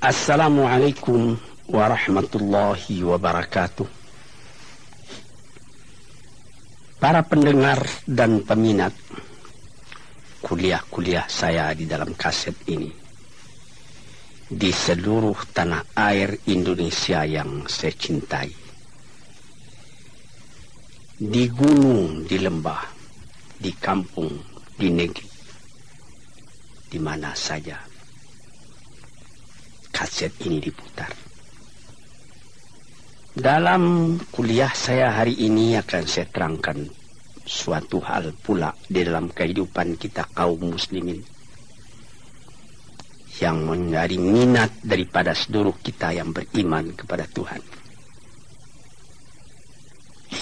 Assalamualaikum warahmatullahi wabarakatuh. Para pendengar dan peminat kuliah-kuliah saya di dalam kaset ini di seluruh tanah air Indonesia yang saya cintai. Di gunung, di lembah, di kampung, di negeri, di mana saja kaset ini diputar. Dalam kuliah saya hari ini akan saya terangkan suatu hal pula di dalam kehidupan kita kaum muslimin yang menjadi minat daripada seluruh kita yang beriman kepada Tuhan.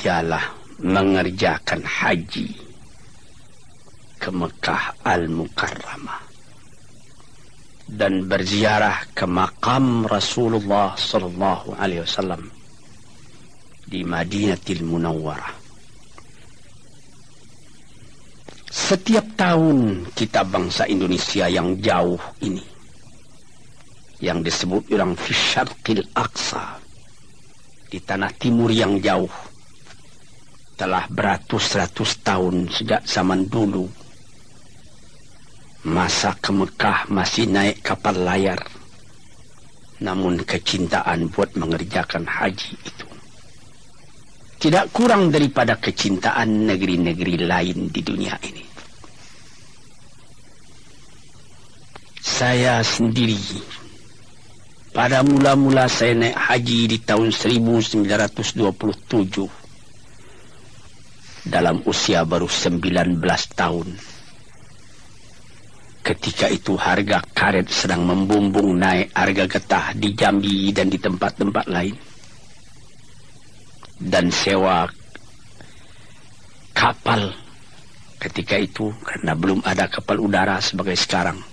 Ialah mengerjakan haji ke Mekah Al-Mukarramah dan berziarah ke makam Rasulullah sallallahu alaihi wasallam di Madinatul Munawwarah. Setiap tahun kita bangsa Indonesia yang jauh ini yang disebut orang Fisyarqil Aqsa di tanah timur yang jauh telah beratus-ratus tahun sejak zaman dulu masa ke Mekah masih naik kapal layar. Namun kecintaan buat mengerjakan haji itu tidak kurang daripada kecintaan negeri-negeri lain di dunia ini. Saya sendiri pada mula-mula saya naik haji di tahun 1927 dalam usia baru 19 tahun Ketika itu harga karet sedang membumbung naik harga getah di Jambi dan di tempat-tempat lain. Dan sewa kapal ketika itu karena belum ada kapal udara sebagai sekarang.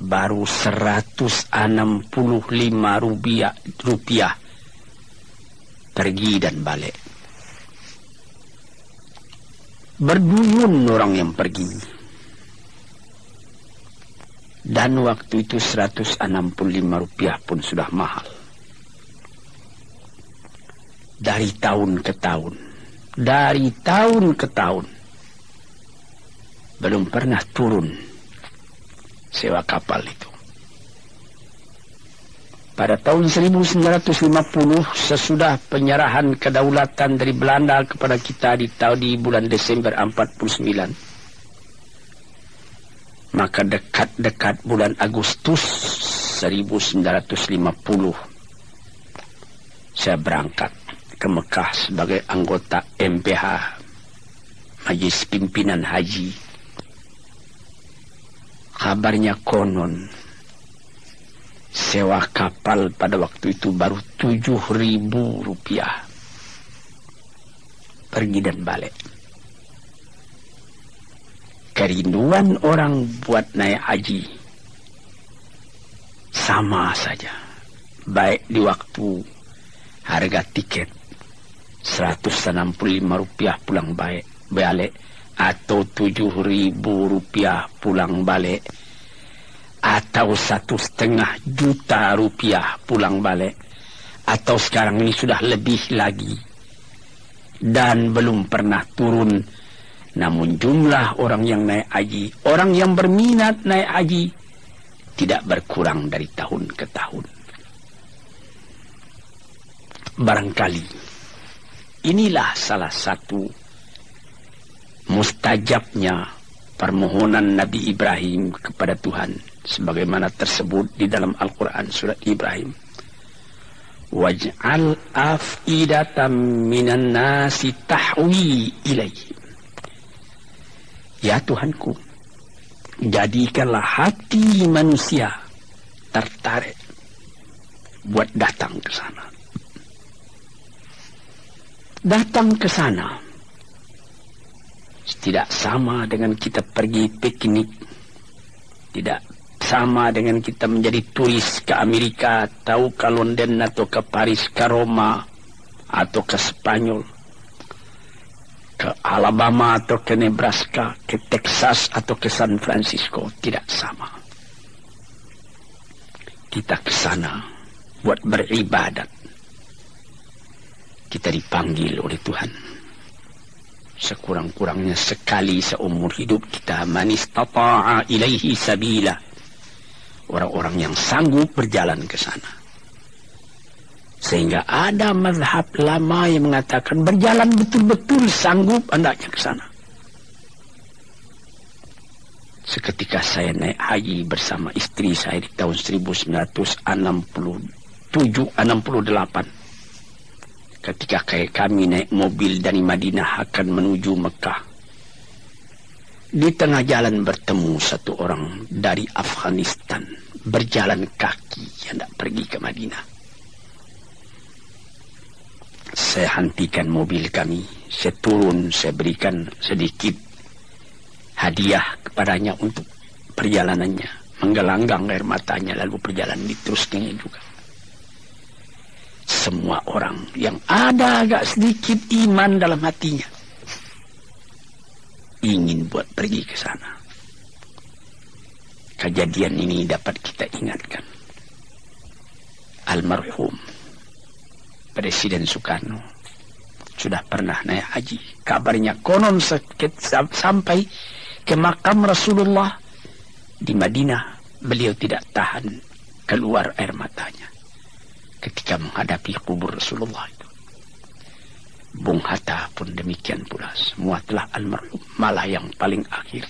Baru 165 rupiah, rupiah pergi dan balik. Berduyun orang yang pergi dan waktu itu 165 rupiah pun sudah mahal. Dari tahun ke tahun. Dari tahun ke tahun. Belum pernah turun sewa kapal itu. Pada tahun 1950 sesudah penyerahan kedaulatan dari Belanda kepada kita di tahun di bulan Desember 49 maka dekat-dekat bulan Agustus 1950 saya berangkat ke Mekah sebagai anggota MPH Majlis Pimpinan Haji. Kabarnya konon sewa kapal pada waktu itu baru tujuh ribu rupiah. Pergi dan balik kerinduan orang buat naik haji. Sama saja. Baik di waktu harga tiket. 165 rupiah pulang balik balik. Atau 7 ribu rupiah pulang balik. Atau satu setengah juta rupiah pulang balik. Atau sekarang ini sudah lebih lagi. Dan belum pernah turun namun jumlah orang yang naik haji, orang yang berminat naik haji, tidak berkurang dari tahun ke tahun. Barangkali inilah salah satu mustajabnya permohonan Nabi Ibrahim kepada Tuhan sebagaimana tersebut di dalam Al-Quran surat Ibrahim. Waj'al af'idatan minan nasi tahwi ilaihim. Ya Tuhanku, jadikanlah hati manusia tertarik buat datang ke sana. Datang ke sana tidak sama dengan kita pergi piknik. Tidak sama dengan kita menjadi turis ke Amerika atau ke London atau ke Paris, ke Roma atau ke Spanyol Alabama atau ke Nebraska, ke Texas atau ke San Francisco tidak sama. kita ke sana buat beribadat. Kita dipanggil oleh Tuhan. Sekurang-kurangnya sekali seumur hidup kita manis tata'a ilaihi sabila. Orang-orang yang sanggup berjalan ke sana. Sehingga ada mazhab lama yang mengatakan berjalan betul-betul sanggup andaknya ke sana. Seketika saya naik haji bersama istri saya di tahun 1967 68. Ketika kami naik mobil dari Madinah akan menuju Mekah. Di tengah jalan bertemu satu orang dari Afghanistan berjalan kaki yang tak pergi ke Madinah. Saya hentikan mobil kami, saya turun, saya berikan sedikit hadiah kepadanya untuk perjalanannya. Menggelanggang air matanya lalu perjalanan diteruskannya juga. Semua orang yang ada agak sedikit iman dalam hatinya ingin buat pergi ke sana. Kejadian ini dapat kita ingatkan. Almarhum Presiden Soekarno. Sudah pernah naik haji. Kabarnya konon sakit sampai ke makam Rasulullah di Madinah beliau tidak tahan keluar air matanya ketika menghadapi kubur Rasulullah itu. Bung Hatta pun demikian pula. Semua telah almarhum. Malah yang paling akhir.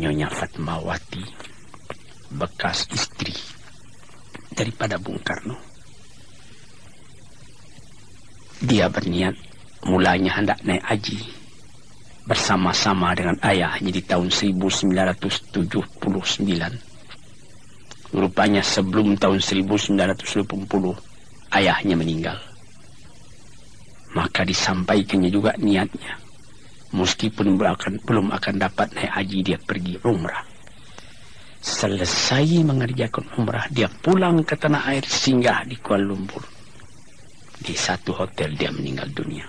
Nyonya Fatmawati bekas istri daripada Bung Karno dia berniat mulanya hendak naik haji bersama-sama dengan ayahnya di tahun 1979. Rupanya sebelum tahun 1980 ayahnya meninggal. Maka disampaikannya juga niatnya. Meskipun akan, belum akan dapat naik haji dia pergi umrah. Selesai mengerjakan umrah dia pulang ke tanah air singgah di Kuala Lumpur. Di satu hotel dia meninggal dunia.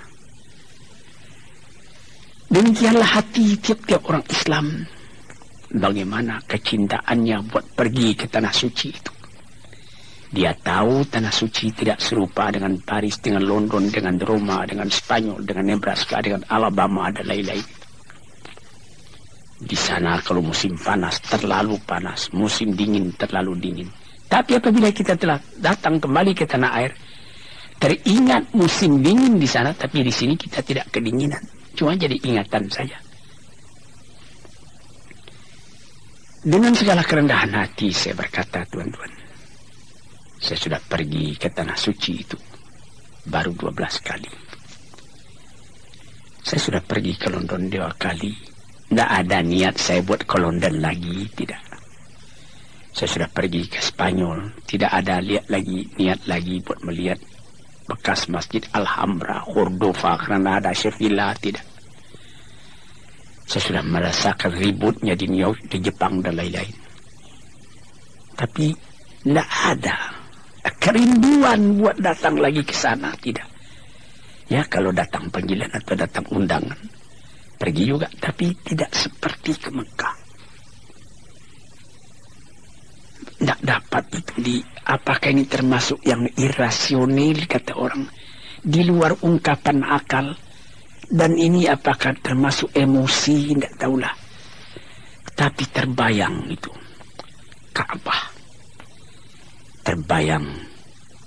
Demikianlah hati tiap-tiap orang Islam. Bagaimana kecintaannya buat pergi ke tanah suci itu. Dia tahu tanah suci tidak serupa dengan Paris, dengan London, dengan Roma, dengan Spanyol, dengan Nebraska, dengan Alabama dan lain-lain. Di sana kalau musim panas terlalu panas, musim dingin terlalu dingin. Tapi apabila kita telah datang kembali ke tanah air, teringat musim dingin di sana, tapi di sini kita tidak kedinginan. Cuma jadi ingatan saja. Dengan segala kerendahan hati saya berkata, tuan-tuan. Saya sudah pergi ke tanah suci itu. Baru dua belas kali. Saya sudah pergi ke London dua kali. Tidak ada niat saya buat ke London lagi. Tidak. Saya sudah pergi ke Spanyol. Tidak ada lihat lagi, niat lagi buat melihat bekas masjid Alhambra, Cordova, Granada, Sevilla, tidak. Saya sudah merasakan ributnya di New York, di Jepang dan lain-lain. Tapi tidak ada kerinduan buat datang lagi ke sana, tidak. Ya kalau datang panggilan atau datang undangan, pergi juga, tapi tidak seperti ke Mekah. Dapat di apakah ini termasuk yang irasional kata orang? Di luar ungkapan akal. Dan ini apakah termasuk emosi? Tidak tahulah. Tapi terbayang itu. Ka'bah terbayang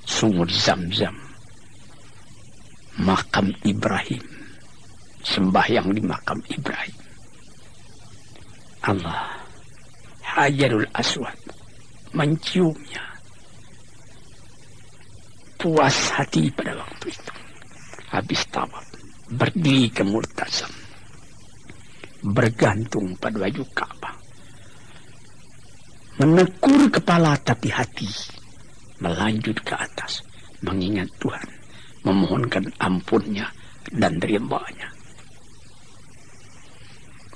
sumur zam-zam. Makam Ibrahim. Sembahyang di makam Ibrahim. Allah Hajarul Aswad menciumnya. Puas hati pada waktu itu. Habis tawaf. Berdiri ke murtazam. Bergantung pada baju Ka'bah. Menekur kepala tapi hati. Melanjut ke atas. Mengingat Tuhan. Memohonkan ampunnya dan ridhanya.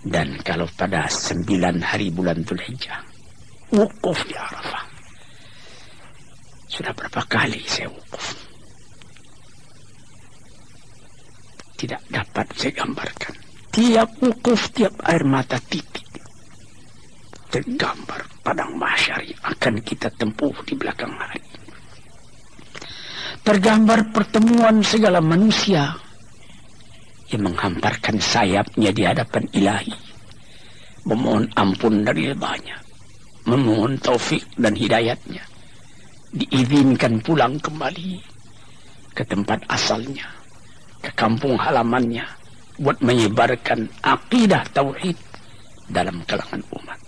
Dan kalau pada sembilan hari bulan Zulhijjah wukuf di Arafah. Sudah berapa kali saya wukuf. Tidak dapat saya gambarkan. Tiap wukuf, tiap air mata titik. Tergambar padang mahsyar akan kita tempuh di belakang hari. Tergambar pertemuan segala manusia yang menghamparkan sayapnya di hadapan ilahi. Memohon ampun dari lebahnya. Memohon taufik dan hidayatnya. Diizinkan pulang kembali ke tempat asalnya. Ke kampung halamannya. Buat menyebarkan akidah tauhid dalam kalangan umat.